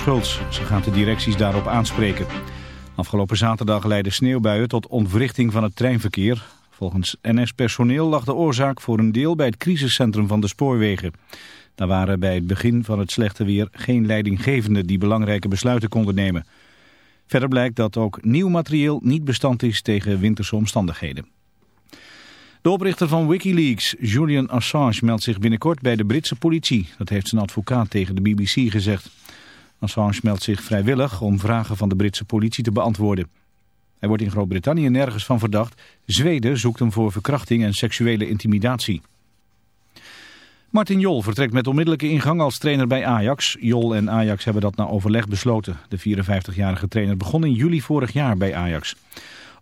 Ze gaat de directies daarop aanspreken. Afgelopen zaterdag leidde sneeuwbuien tot ontwrichting van het treinverkeer. Volgens NS-personeel lag de oorzaak voor een deel bij het crisiscentrum van de spoorwegen. Daar waren bij het begin van het slechte weer geen leidinggevenden die belangrijke besluiten konden nemen. Verder blijkt dat ook nieuw materieel niet bestand is tegen winterse omstandigheden. De oprichter van Wikileaks, Julian Assange, meldt zich binnenkort bij de Britse politie. Dat heeft zijn advocaat tegen de BBC gezegd. Assange meldt zich vrijwillig om vragen van de Britse politie te beantwoorden. Hij wordt in Groot-Brittannië nergens van verdacht. Zweden zoekt hem voor verkrachting en seksuele intimidatie. Martin Jol vertrekt met onmiddellijke ingang als trainer bij Ajax. Jol en Ajax hebben dat na overleg besloten. De 54-jarige trainer begon in juli vorig jaar bij Ajax.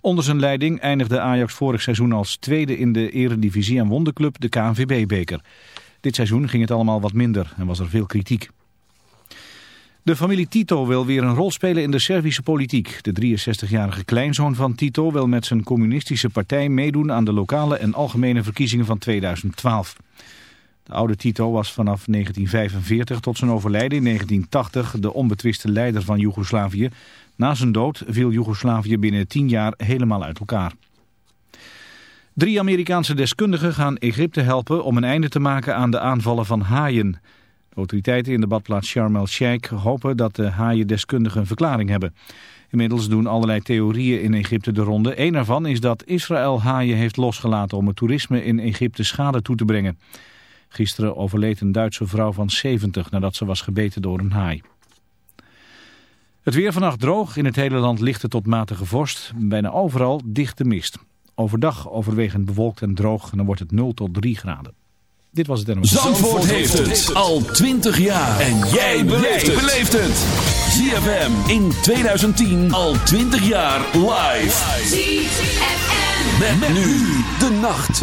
Onder zijn leiding eindigde Ajax vorig seizoen als tweede in de eredivisie en won de club de KNVB-beker. Dit seizoen ging het allemaal wat minder en was er veel kritiek. De familie Tito wil weer een rol spelen in de Servische politiek. De 63-jarige kleinzoon van Tito wil met zijn communistische partij meedoen aan de lokale en algemene verkiezingen van 2012. De oude Tito was vanaf 1945 tot zijn overlijden in 1980 de onbetwiste leider van Joegoslavië. Na zijn dood viel Joegoslavië binnen tien jaar helemaal uit elkaar. Drie Amerikaanse deskundigen gaan Egypte helpen om een einde te maken aan de aanvallen van haaien. Autoriteiten in de badplaats Sharm el-Sheikh hopen dat de haaiendeskundigen een verklaring hebben. Inmiddels doen allerlei theorieën in Egypte de ronde. Een daarvan is dat Israël haaien heeft losgelaten om het toerisme in Egypte schade toe te brengen. Gisteren overleed een Duitse vrouw van 70 nadat ze was gebeten door een haai. Het weer vannacht droog. In het hele land lichte tot matige vorst. Bijna overal dichte mist. Overdag overwegend bewolkt en droog. En dan wordt het 0 tot 3 graden. Dit was het NOS. Zandvoort, Zandvoort heeft het al 20 jaar. En jij beleeft het. ZFM in 2010 al 20 jaar live. ZFM. Met, nu de nacht.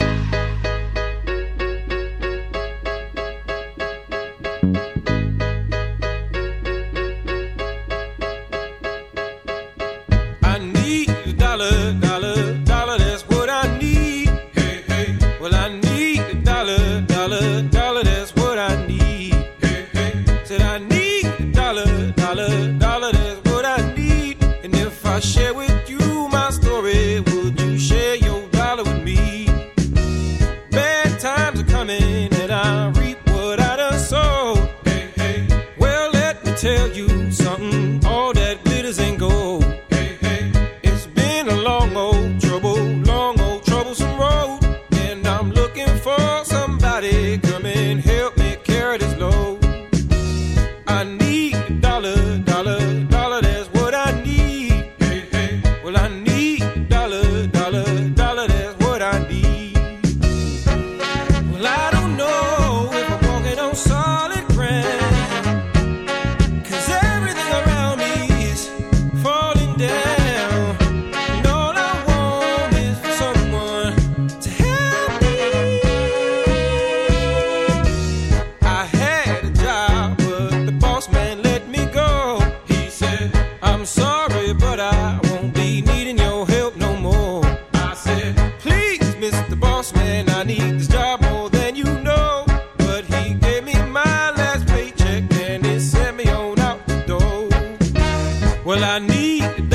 Well, I need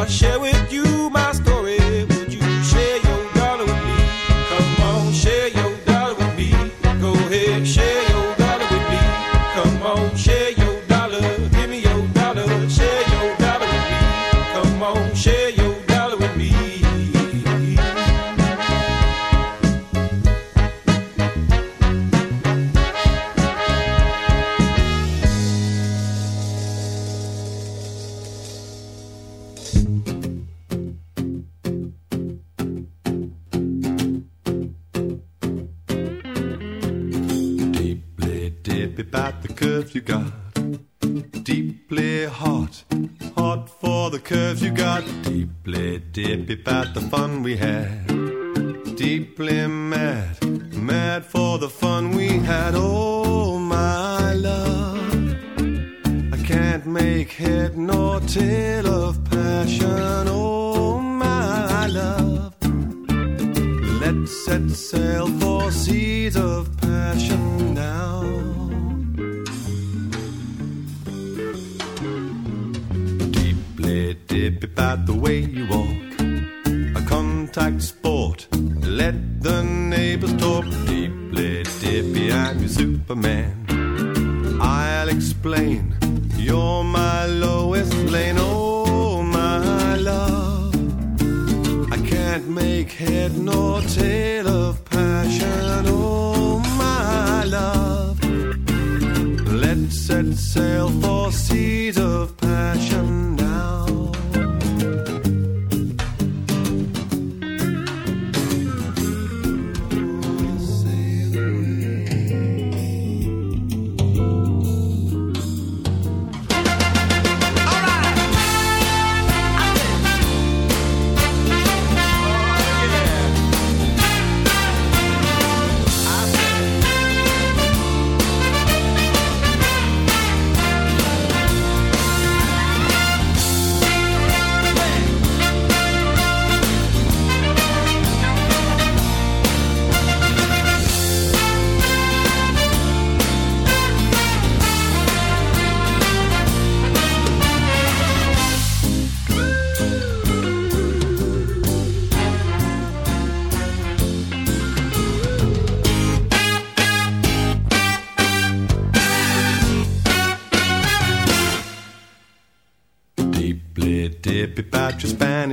I share with you you.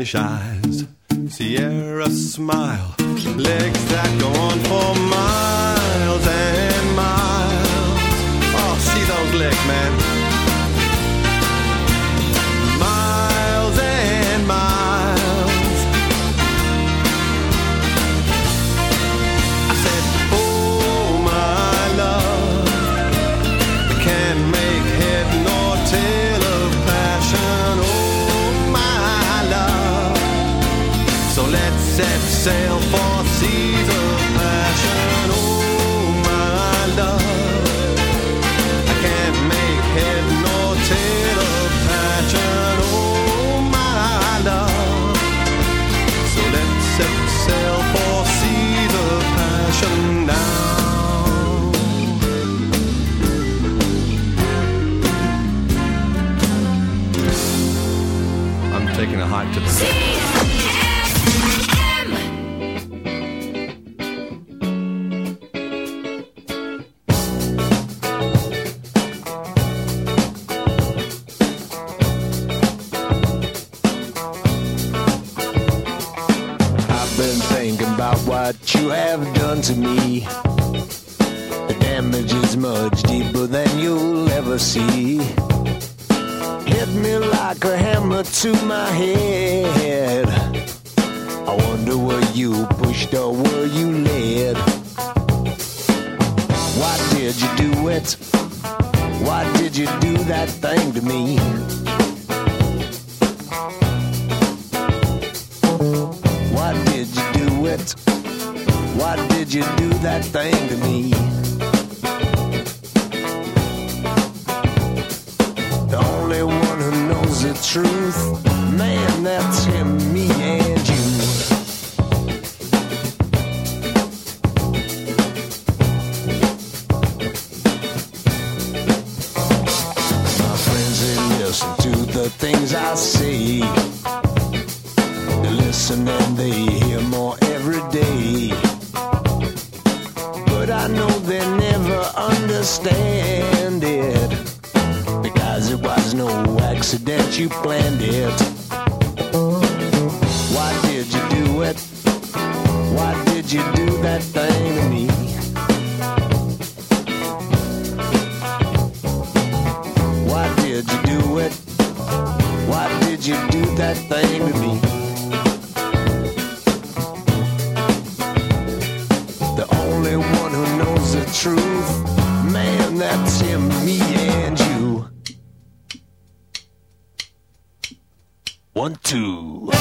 shy. I'm taking a hot tip. to my head. That's me and you. One, two.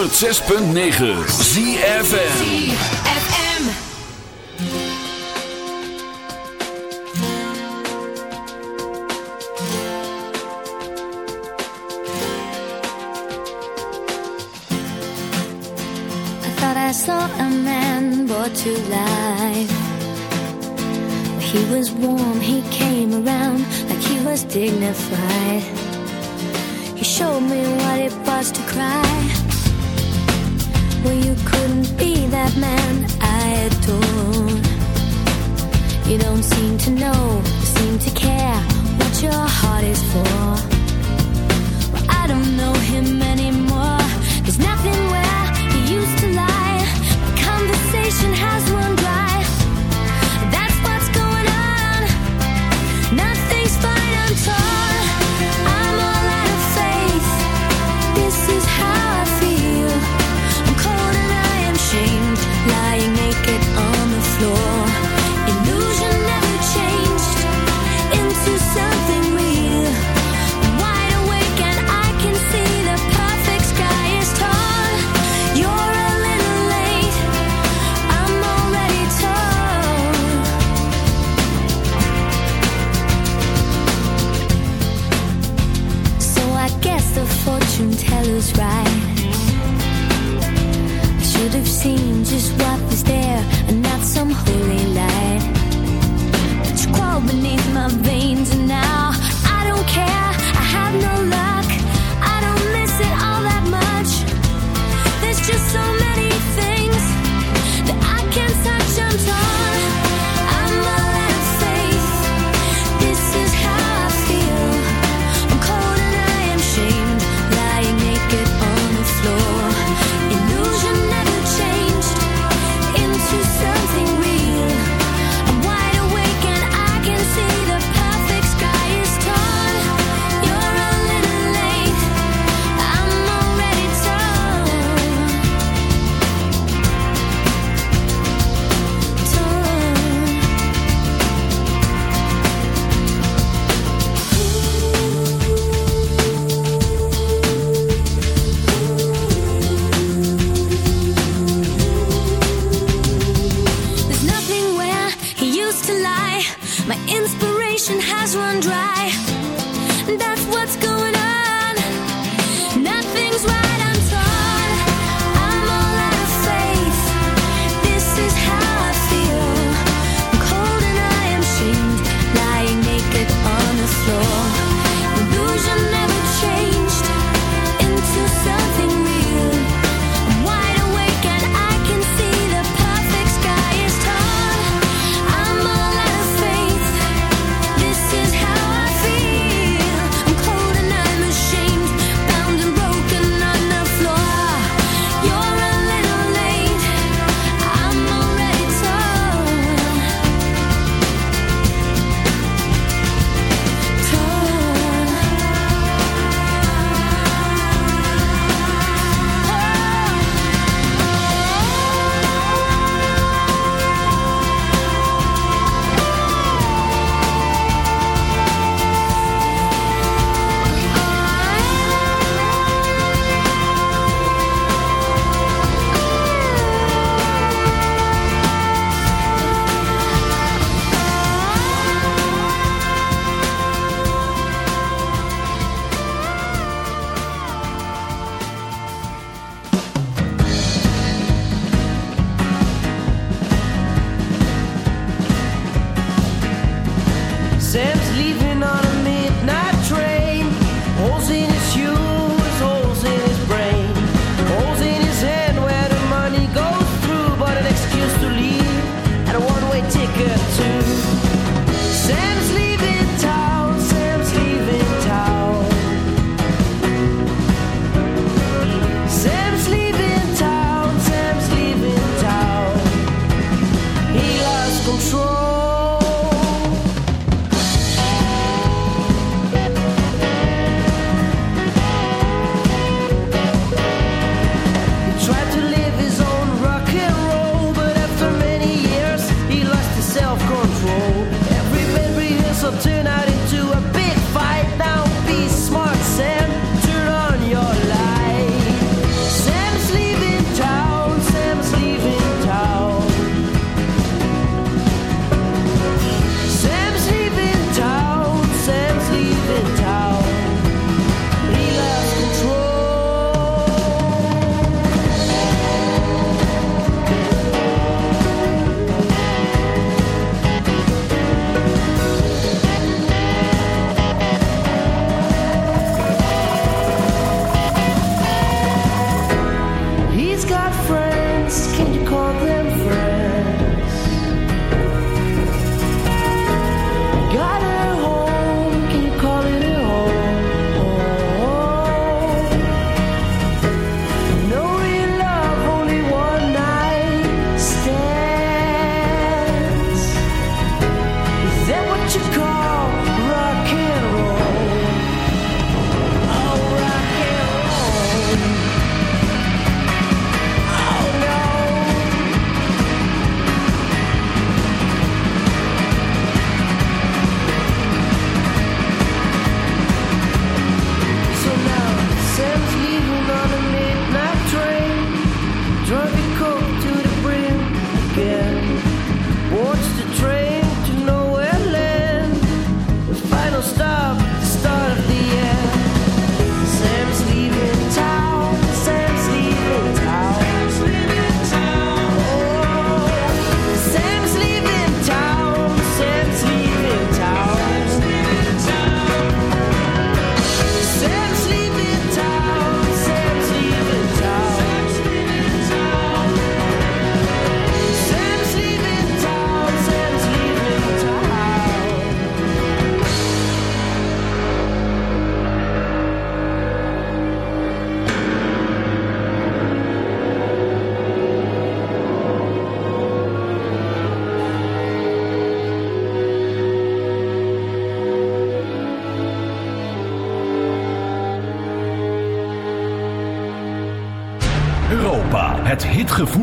106.9 ZFM ZFM I thought I saw a man brought to life. He was warm, he came around like he was dignified. He showed me what it was to cry. Well, you couldn't be that man I. You don't seem to know, seem to care what your heart is for. Well, I don't know him anymore. There's nothing where he used to lie. The conversation has run dry. Right. I should have seen just what was there and not some holy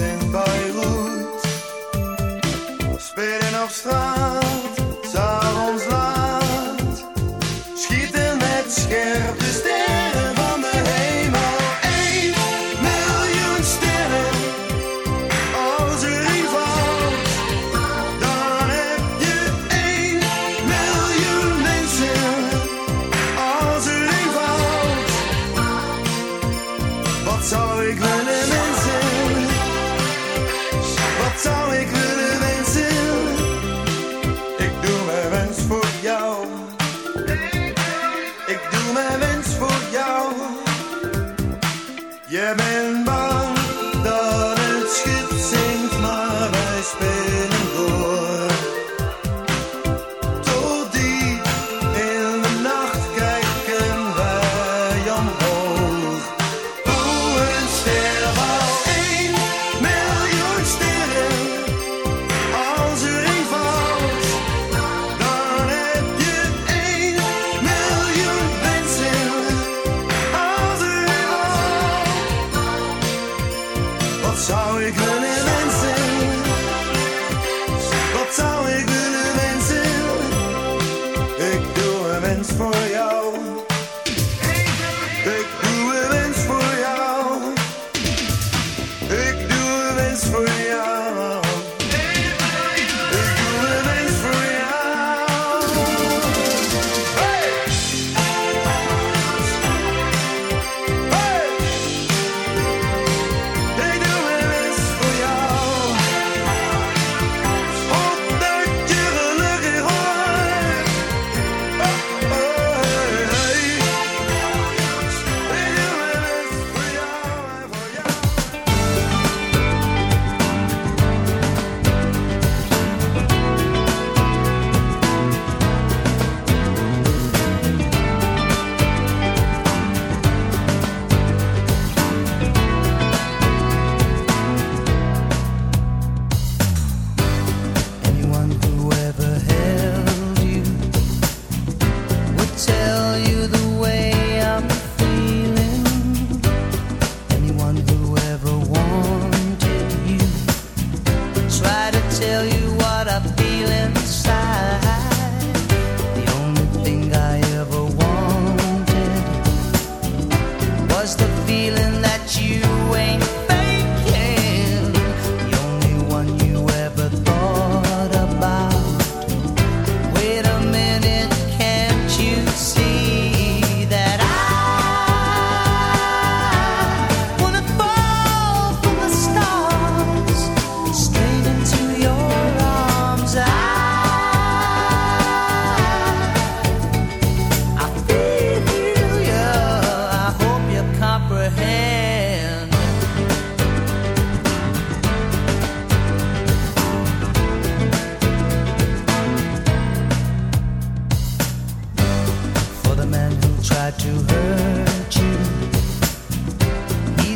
in Beirut. Spelen op straat,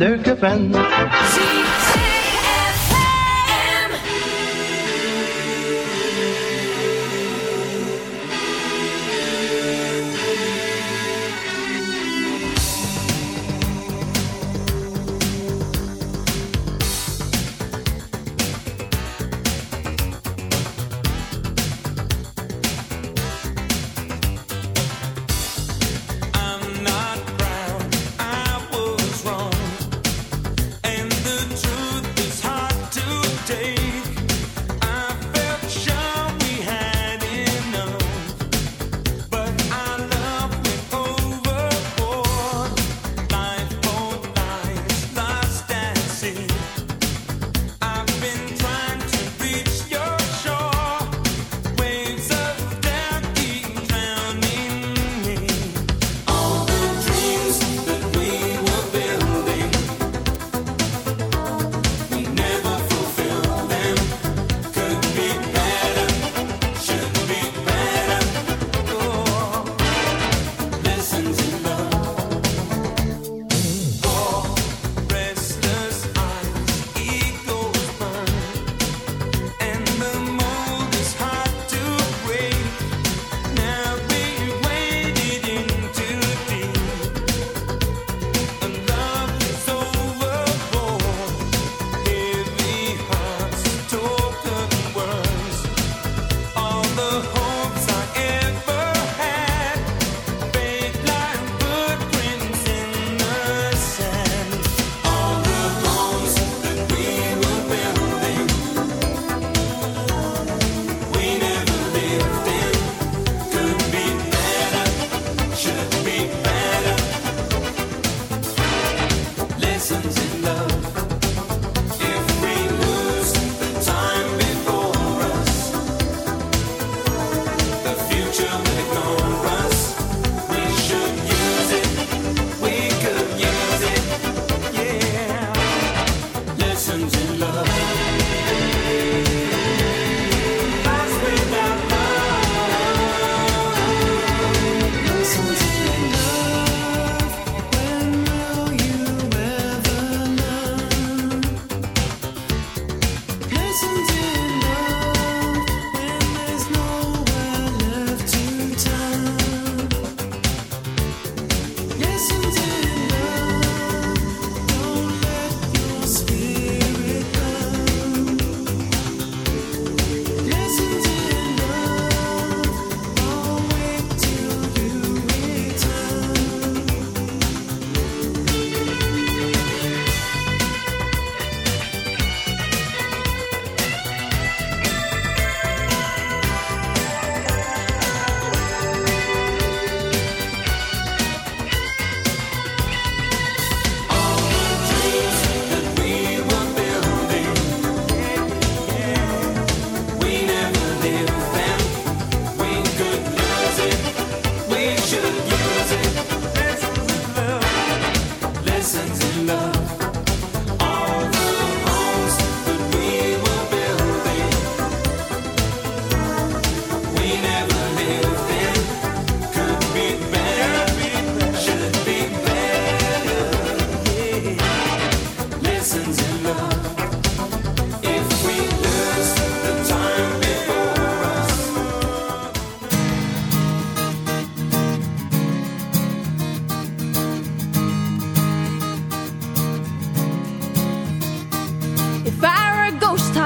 Leuke vent.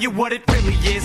you what it really is.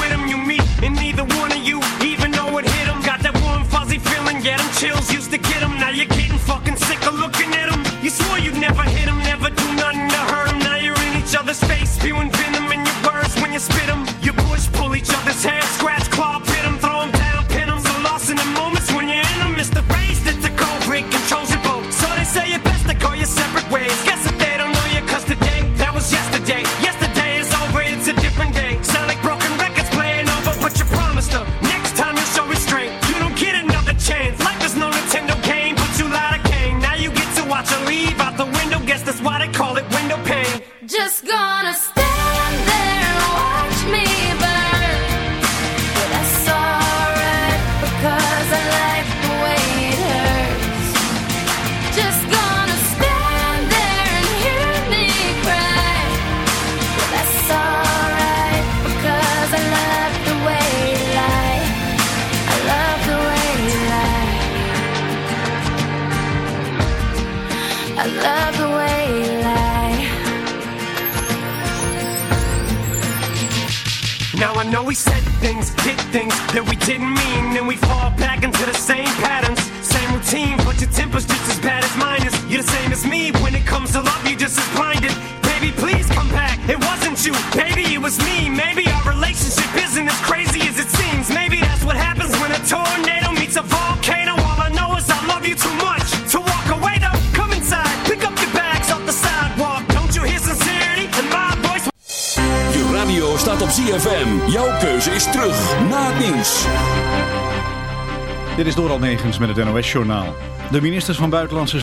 with him you meet, and neither one of you even know it hit him. Got that warm, fuzzy feeling, get him chills. Used to met het NOS-journaal. De ministers van Buitenlandse